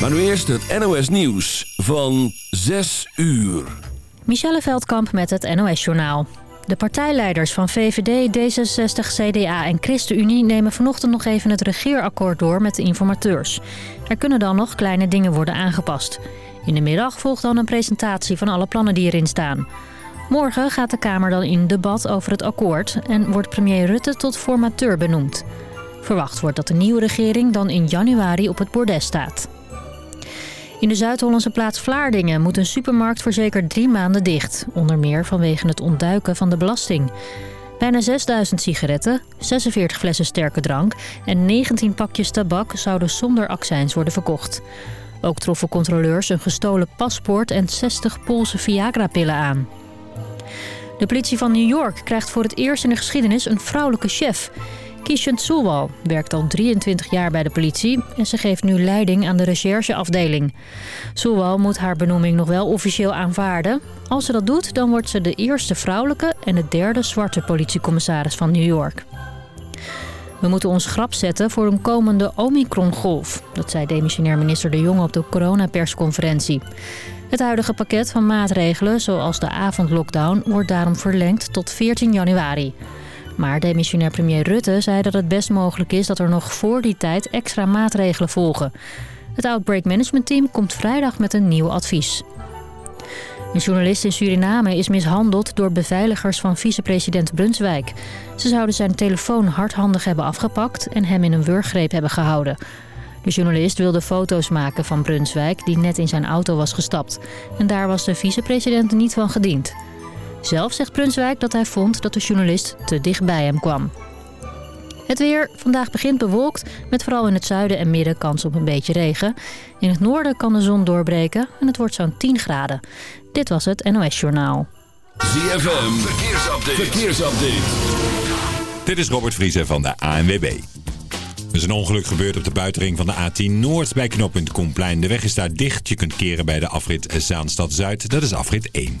Maar nu eerst het NOS Nieuws van 6 uur. Michelle Veldkamp met het NOS Journaal. De partijleiders van VVD, D66, CDA en ChristenUnie nemen vanochtend nog even het regeerakkoord door met de informateurs. Er kunnen dan nog kleine dingen worden aangepast. In de middag volgt dan een presentatie van alle plannen die erin staan. Morgen gaat de Kamer dan in debat over het akkoord en wordt premier Rutte tot formateur benoemd. Verwacht wordt dat de nieuwe regering dan in januari op het bordes staat. In de Zuid-Hollandse plaats Vlaardingen moet een supermarkt voor zeker drie maanden dicht. Onder meer vanwege het ontduiken van de belasting. Bijna 6000 sigaretten, 46 flessen sterke drank en 19 pakjes tabak zouden zonder accijns worden verkocht. Ook troffen controleurs een gestolen paspoort en 60 Poolse Viagra-pillen aan. De politie van New York krijgt voor het eerst in de geschiedenis een vrouwelijke chef. Kishan Soewal werkt al 23 jaar bij de politie en ze geeft nu leiding aan de rechercheafdeling. Soewal moet haar benoeming nog wel officieel aanvaarden. Als ze dat doet, dan wordt ze de eerste vrouwelijke en de derde zwarte politiecommissaris van New York. We moeten ons grap zetten voor een komende Omicron-golf. Dat zei demissionair minister De Jonge op de coronapersconferentie. Het huidige pakket van maatregelen, zoals de avondlockdown, wordt daarom verlengd tot 14 januari. Maar demissionair premier Rutte zei dat het best mogelijk is dat er nog voor die tijd extra maatregelen volgen. Het Outbreak Management Team komt vrijdag met een nieuw advies. Een journalist in Suriname is mishandeld door beveiligers van vicepresident Brunswijk. Ze zouden zijn telefoon hardhandig hebben afgepakt en hem in een wurggreep hebben gehouden. De journalist wilde foto's maken van Brunswijk die net in zijn auto was gestapt. En daar was de vicepresident niet van gediend. Zelf zegt Brunswijk dat hij vond dat de journalist te dicht bij hem kwam. Het weer. Vandaag begint bewolkt, met vooral in het zuiden en midden kans op een beetje regen. In het noorden kan de zon doorbreken en het wordt zo'n 10 graden. Dit was het NOS Journaal. ZFM, verkeersupdate. verkeersupdate. Dit is Robert Vriezer van de ANWB. Er is een ongeluk gebeurd op de buitenring van de A10 Noord bij knooppunt Koenplein. De weg is daar dicht. Je kunt keren bij de afrit Zaanstad-Zuid. Dat is afrit 1.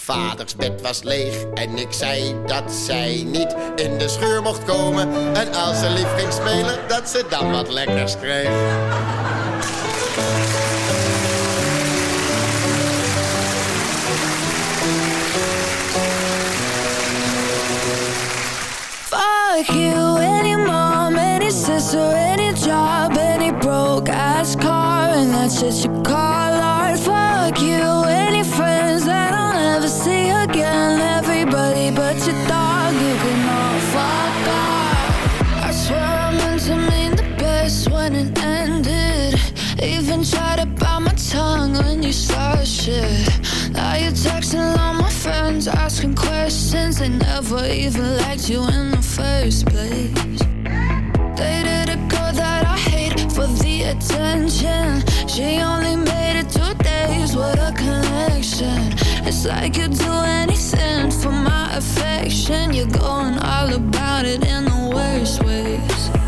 Vaders bed was leeg en ik zei dat zij niet in de scheur mocht komen. En als ze lief ging spelen, dat ze dan wat lekkers kreeg. Fuck you, any mom, any sister, any job, any broke ass car, and that's just you call again. Everybody but your dog, you fuck. I swear I meant to mean the best when it ended. Even tried to bite my tongue when you started shit. Now you're texting all my friends, asking questions. They never even liked you in the first place. Dated a girl that I hate for the attention. She only made it two days, what a connection. It's like you'd do anything for my affection. You're going all about it in the worst ways.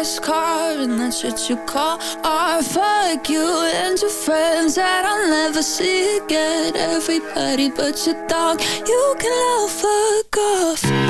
ass car and that's what you call art. Fuck you and your friends that I'll never see again. Everybody but your dog, you can all fuck off.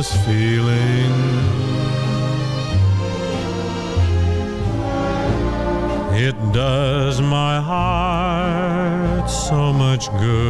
Christmas feeling. It does my heart so much good.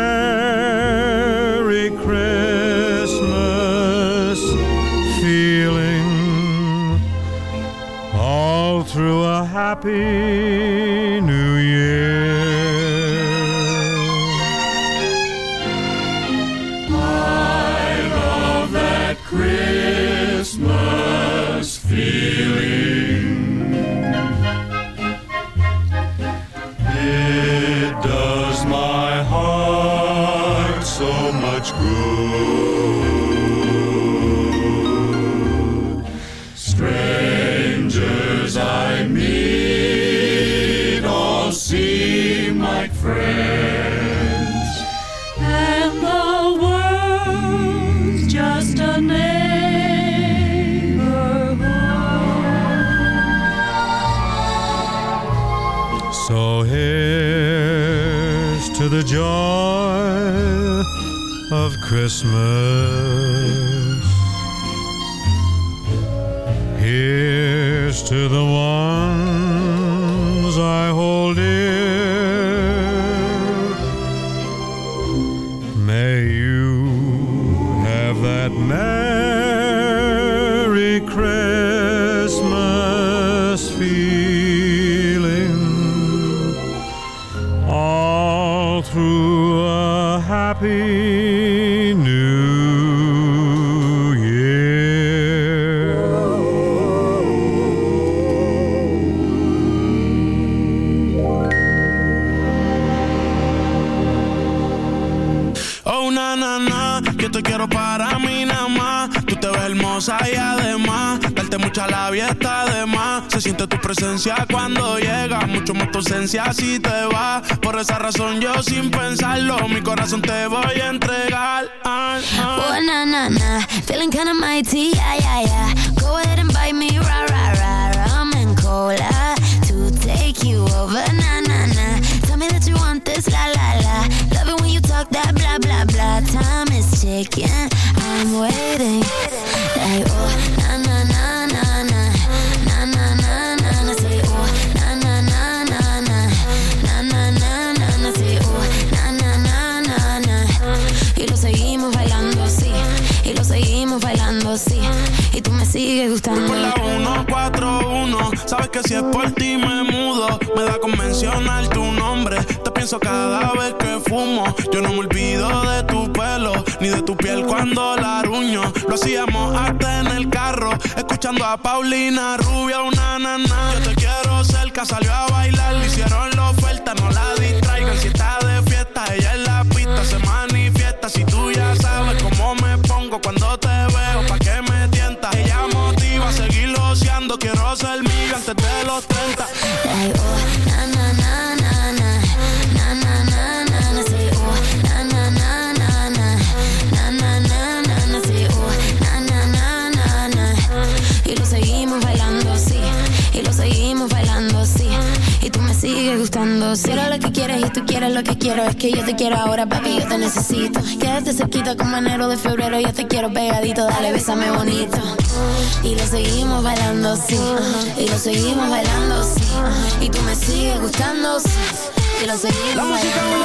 happy new year. Christmas. Además, darte mucha labia está de más. Se siente tu presencia cuando llega, mucho más tu ausencia si te va. Por esa razón yo sin pensarlo, mi corazón te voy a entregar. Oh, na, na, na. Feeling kinda mighty, yeah, yeah, yeah. Go ahead and bite me, rah, rah, rah. Rum and cola to take you over, na, na, na. Tell me that you want this, la, la, la. Talk that blah, blah, blah. Time is ticking, I'm waiting. Like, oh, na, na, na, na, na. Na, na, na, na, na. Say, oh, na, na, na, na, na. Na, na, na, na, na. Say, oh, na, na, na, na, na. Y lo seguimos bailando así, y lo seguimos bailando así, y tú me sigues gustando. Por la 141, sabes que si es por ti me mudo. Me da con mencionar tu nombre. Pienso cada vez que fumo. Yo no me olvido de tu pelo, ni de tu piel cuando la aruño. Lo hacíamos hasta en el carro, escuchando a Paulina Rubia, una nana. Yo te quiero cerca, salió a bailar, le hicieron la oferta, no la distraigan. Si está de fiesta, ella en la pista se manifiesta. Si tú ya sabes cómo me pongo cuando te veo, pa' que me tientas. Ella motiva a seguir oceando, quiero ser miga antes de los 30. Sigues gustando. Si eres lo que quieres y tú quieres lo que quiero, es que yo te quiero ahora, papi, yo te necesito. Quédate cerquita como enero de febrero, yo te quiero pegadito, dale, bésame bonito. Y lo seguimos bailando, sí, y lo seguimos bailando, sí, y tú me sigues gustando, sí, y lo seguimos bailando.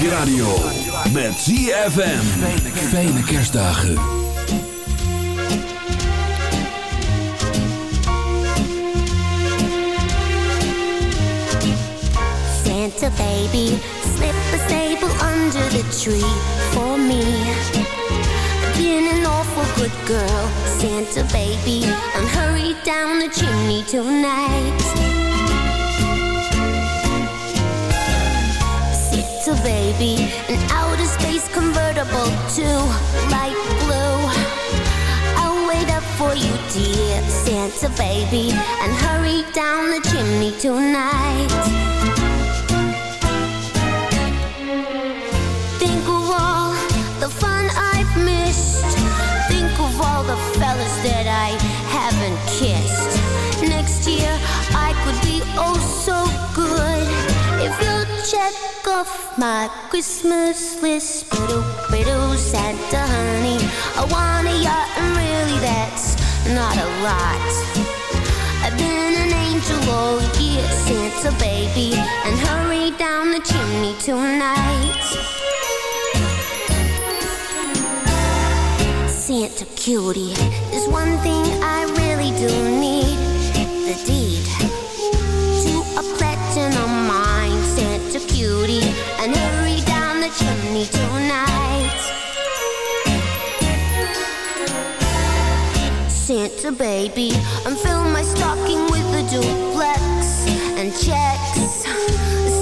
Je radio. Met ZFM. Fijne kerstdagen. Santa baby, slip a sable under the tree for me. Been an awful good girl, Santa baby, and hurry down the chimney tonight. Santa baby, an outer space convertible to light blue. I'll wait up for you, dear Santa baby, and hurry down the chimney tonight. Think of all the fun I've missed. Think of all the off my Christmas list. Biddle, oh, biddle, oh, Santa honey. I want a yacht and really that's not a lot. I've been an angel all year, Santa baby, and hurry down the chimney tonight. Santa cutie, there's one thing I really do need the deed to a platinum and hurry down the chimney tonight. Santa baby, and fill my stocking with a duplex and checks.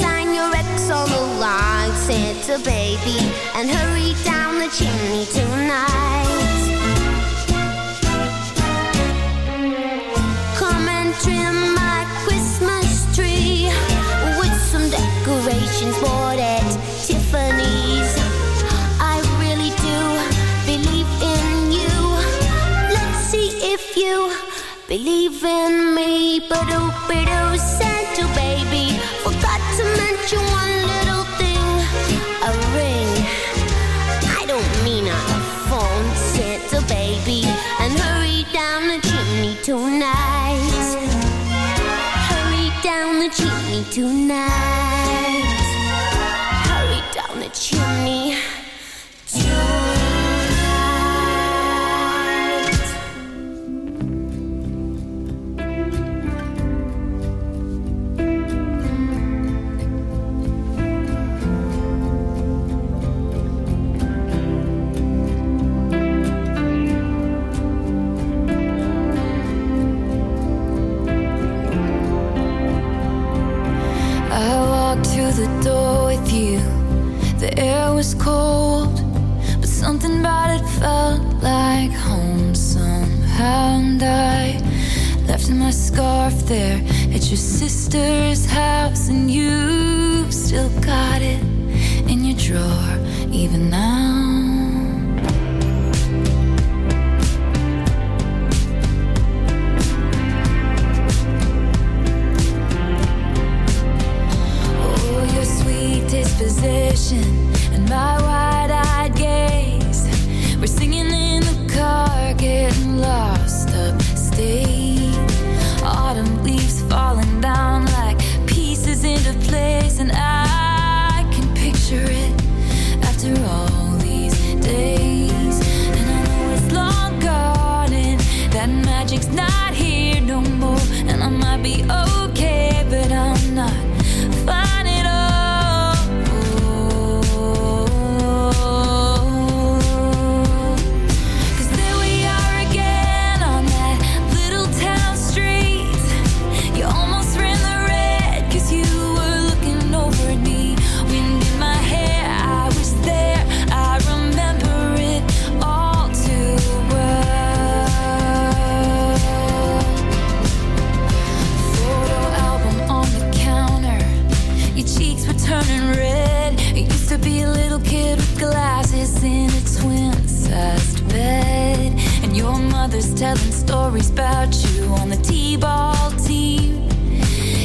Sign your ex on the line, Santa baby, and hurry down the chimney tonight. Believe in me. But oh, but oh, Santa baby, forgot to mention one telling stories about you on the T-ball team.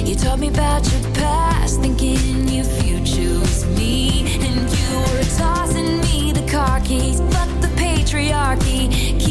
You taught me about your past, thinking if you choose me, and you were tossing me the car keys, but the patriarchy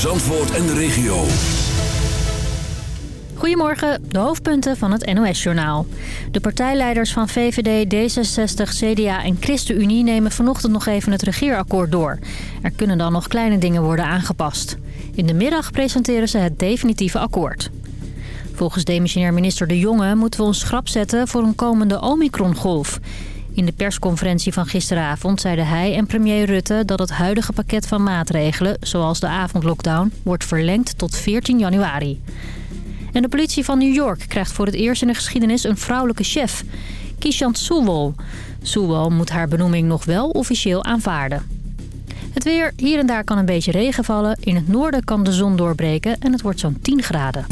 Zandvoort en de regio. Goedemorgen, de hoofdpunten van het NOS-journaal. De partijleiders van VVD, D66, CDA en ChristenUnie nemen vanochtend nog even het regeerakkoord door. Er kunnen dan nog kleine dingen worden aangepast. In de middag presenteren ze het definitieve akkoord. Volgens demissionair minister De Jonge moeten we ons schrap zetten voor een komende Omicron-golf. In de persconferentie van gisteravond zeiden hij en premier Rutte dat het huidige pakket van maatregelen, zoals de avondlockdown, wordt verlengd tot 14 januari. En de politie van New York krijgt voor het eerst in de geschiedenis een vrouwelijke chef, Kishant Suwol. Suwol moet haar benoeming nog wel officieel aanvaarden. Het weer, hier en daar kan een beetje regen vallen. In het noorden kan de zon doorbreken en het wordt zo'n 10 graden.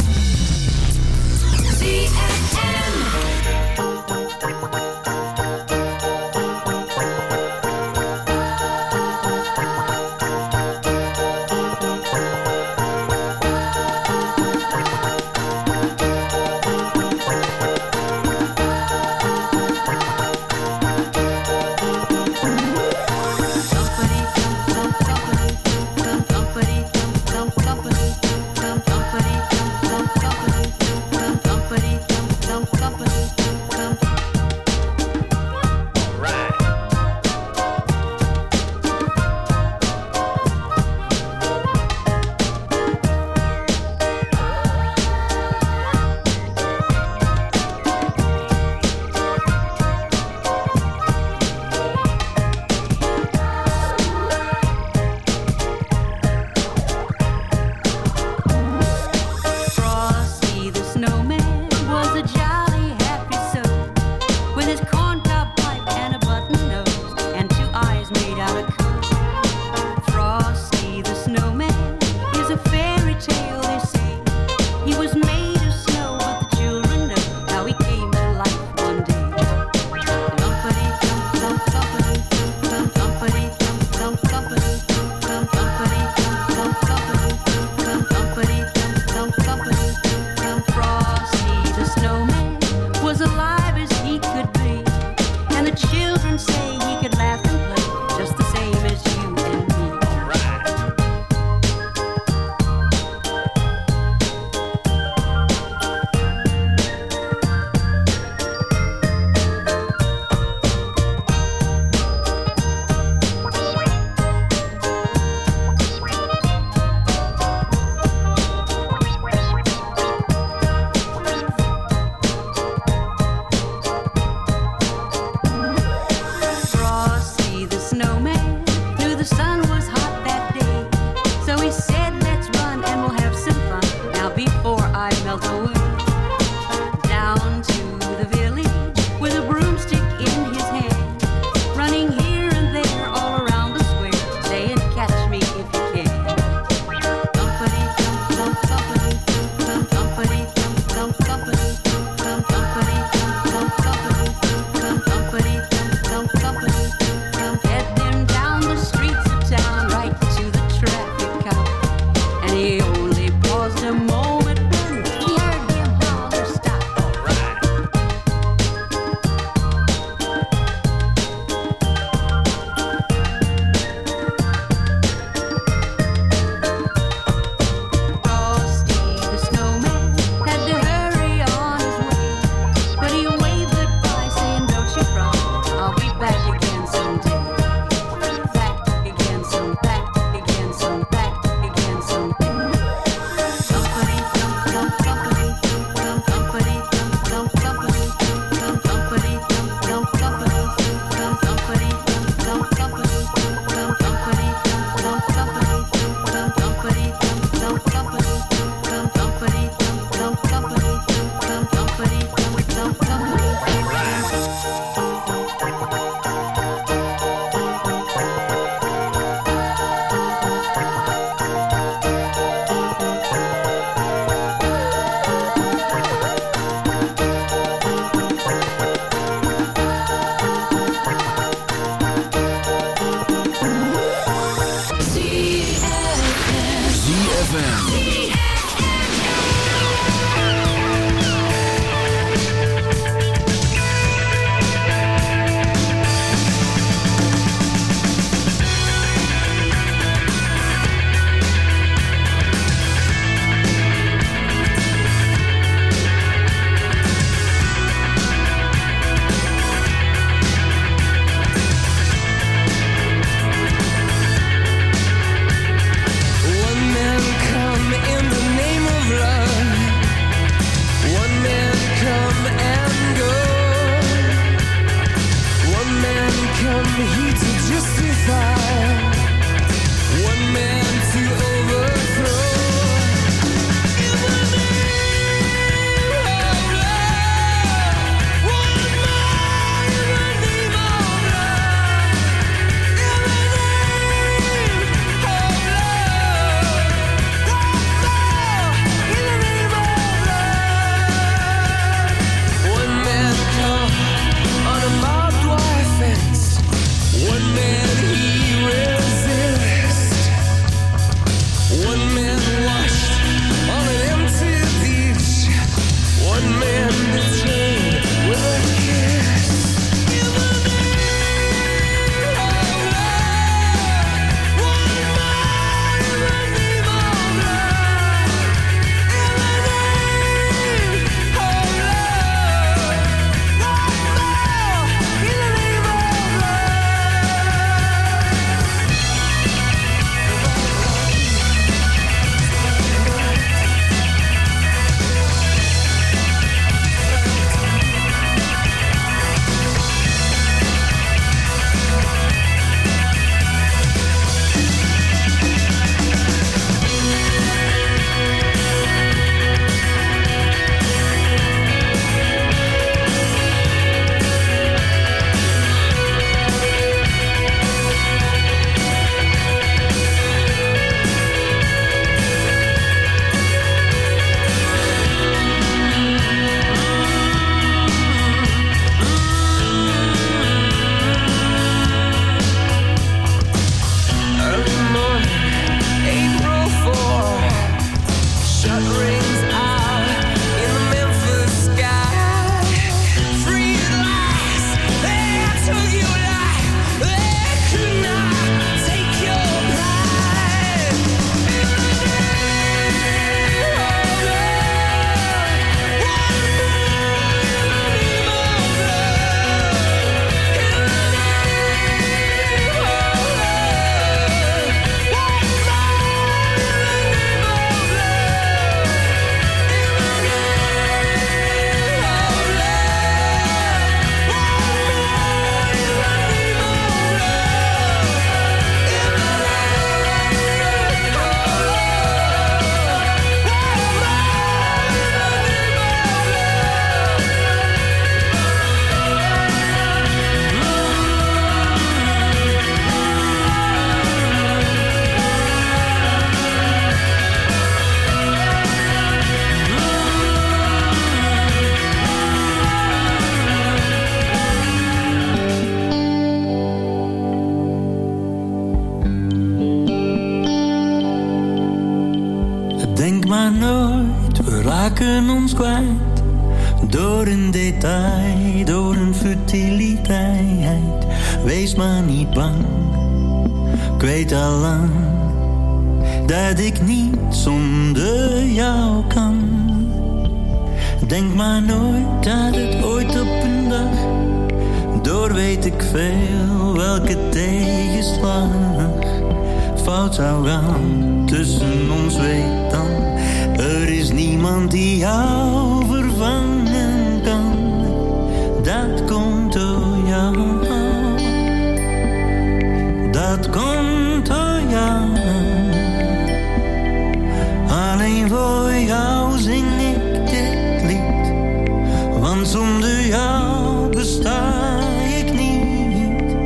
Want zonder jou besta ik niet.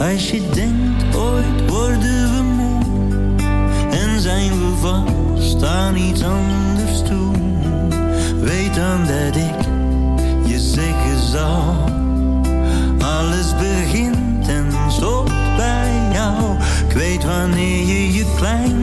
Als je denkt ooit worden we moe en zijn we vast aan iets anders toe. Weet dan dat ik je zeggen zal. Alles begint en stopt bij jou. Ik weet wanneer je je klein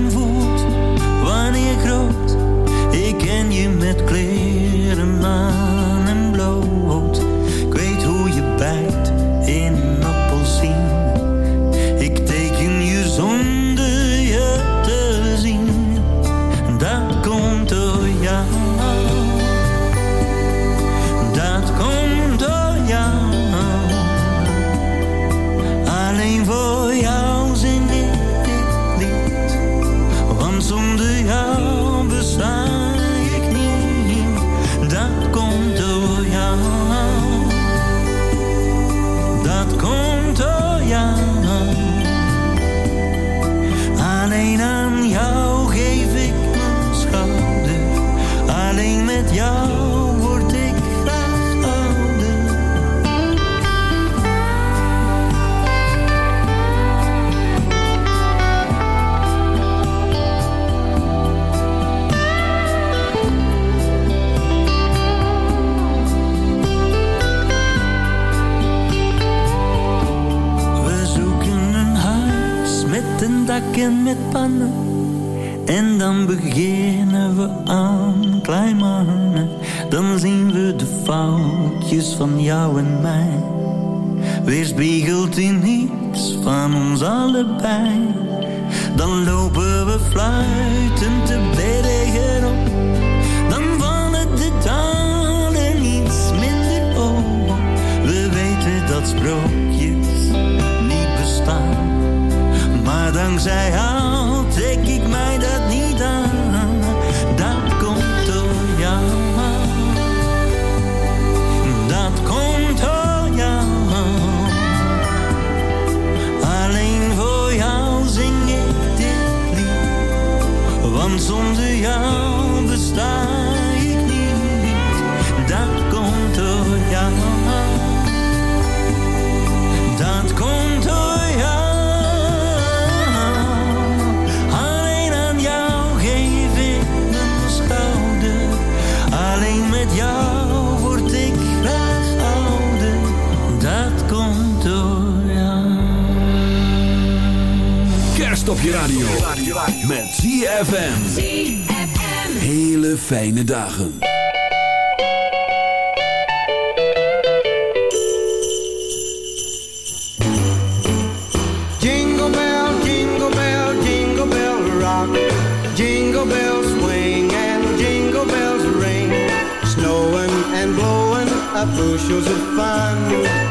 met pannen. En dan beginnen we aan klein mannen. Dan zien we de foutjes van jou en mij. Weerspiegelt in niets van ons allebei. Dan lopen we fluitend te bedden op. Dan vallen de talen iets minder op. We weten dat sprookjes je radio. Met ZFM. Hele fijne dagen. Jingle bell, jingle bell, jingle bell rock. Jingle bells swing and jingle bells ring. Snowing and blowing up bushels of fun.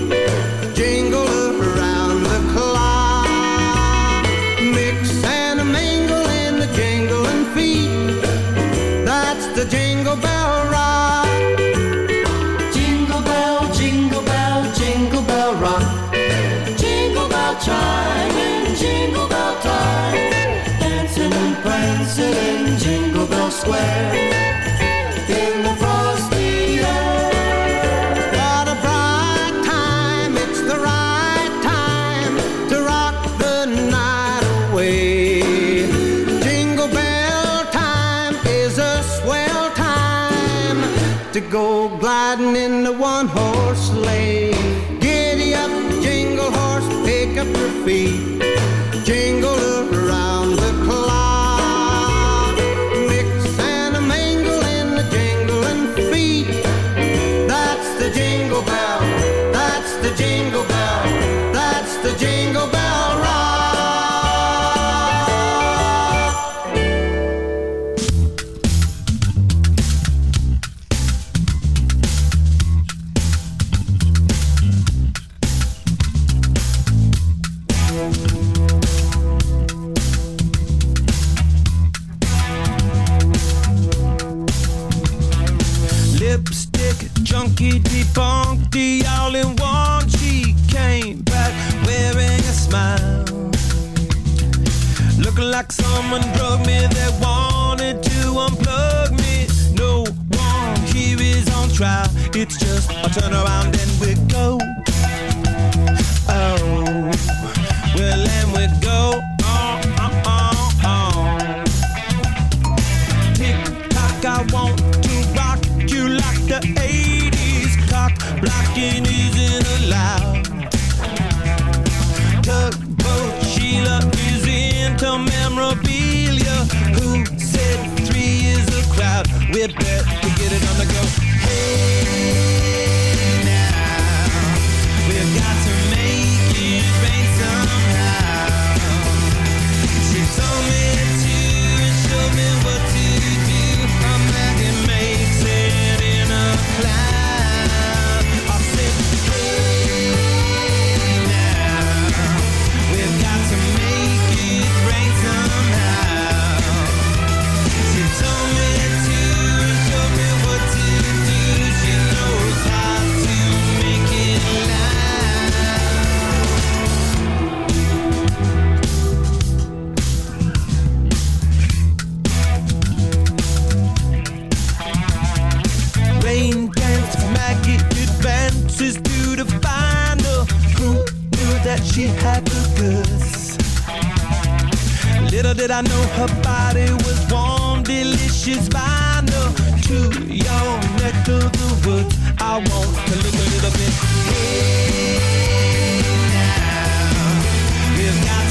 The jingle bell rock. Jingle bell, jingle bell, jingle bell rock. Jingle bell chime in jingle bell time. Dancing and prancing in Jingle Bell Square. Go gliding in the one horse sleigh. It's just a turn around and we go. she had the goods. Little did I know her body was warm, delicious vinyl to your neck of the woods. I want to look a little bit. Hey, now, we've got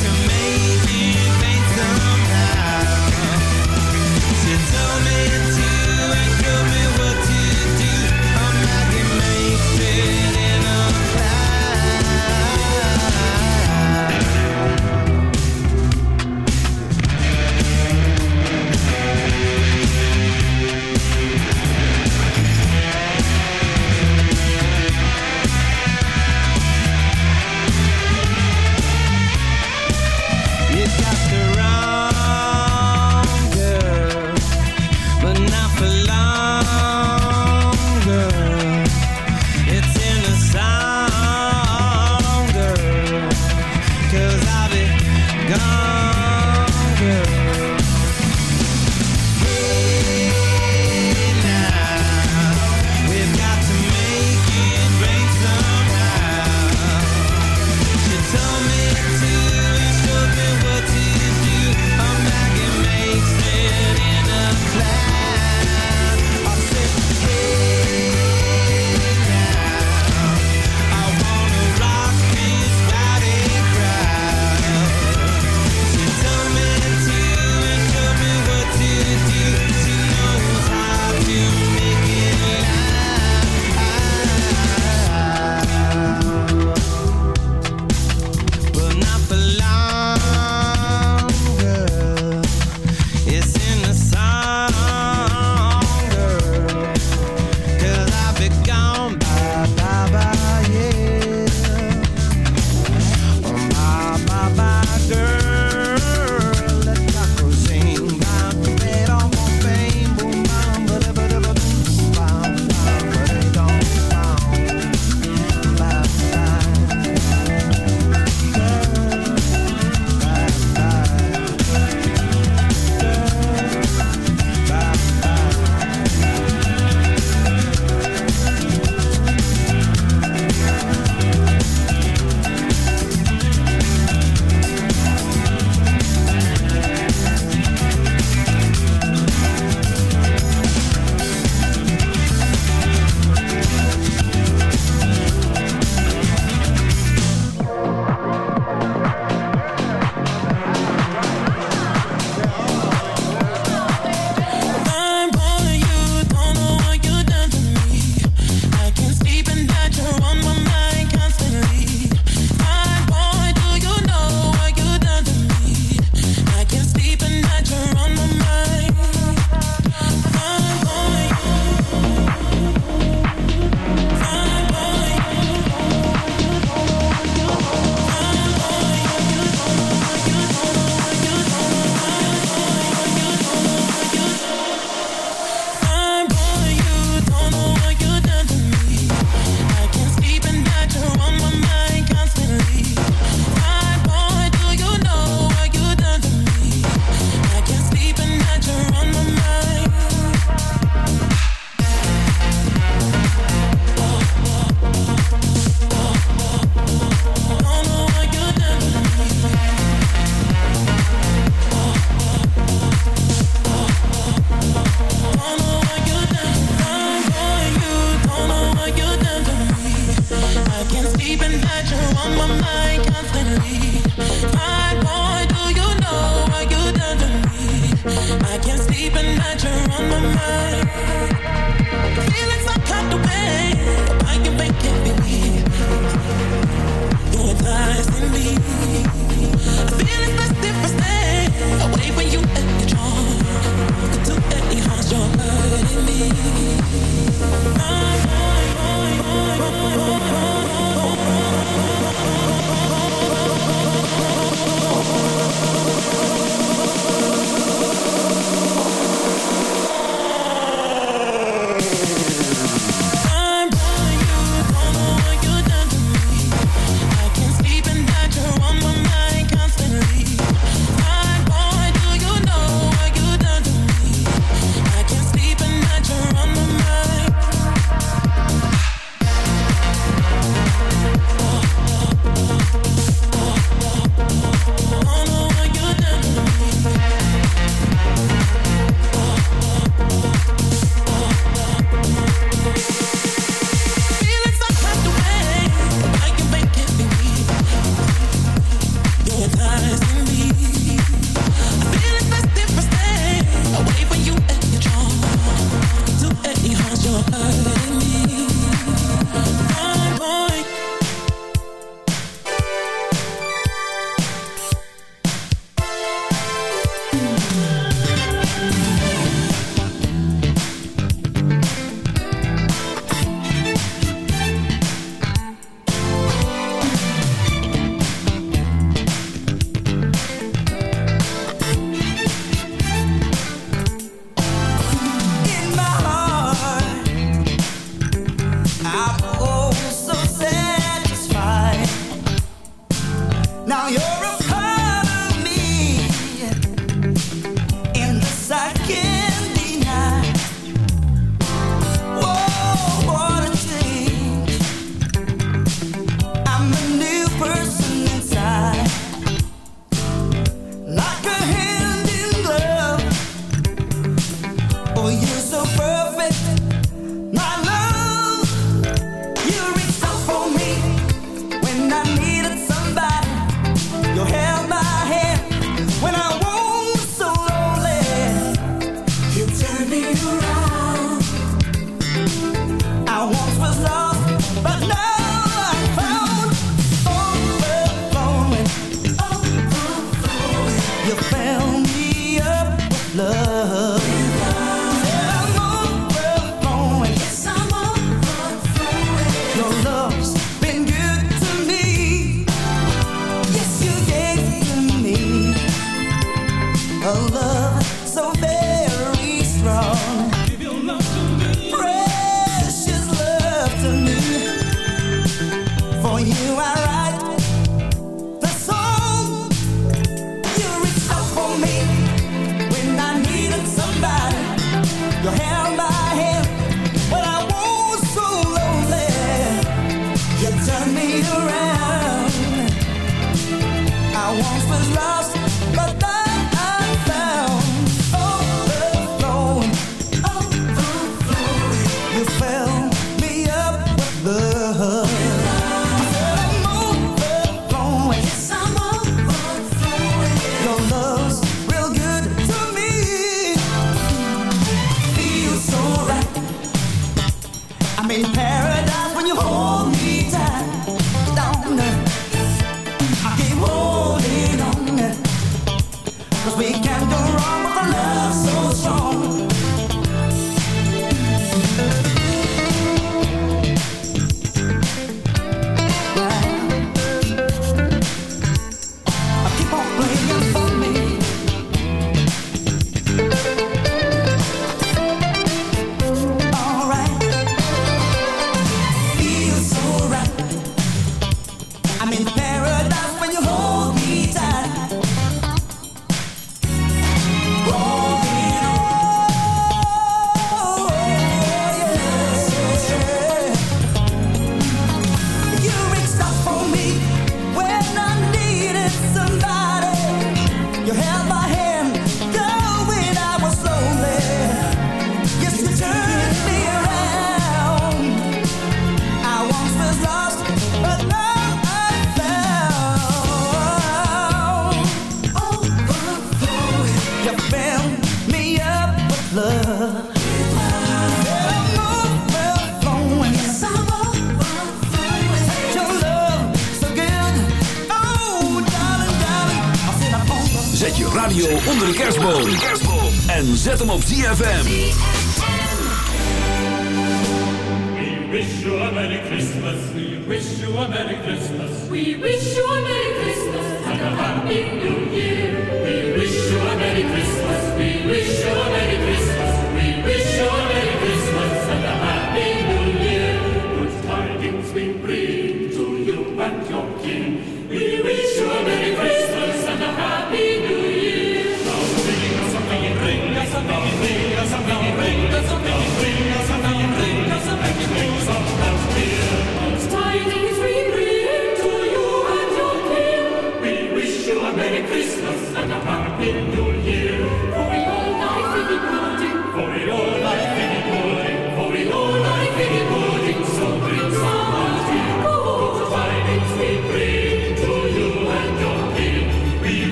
we can't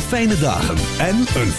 fijne dagen en een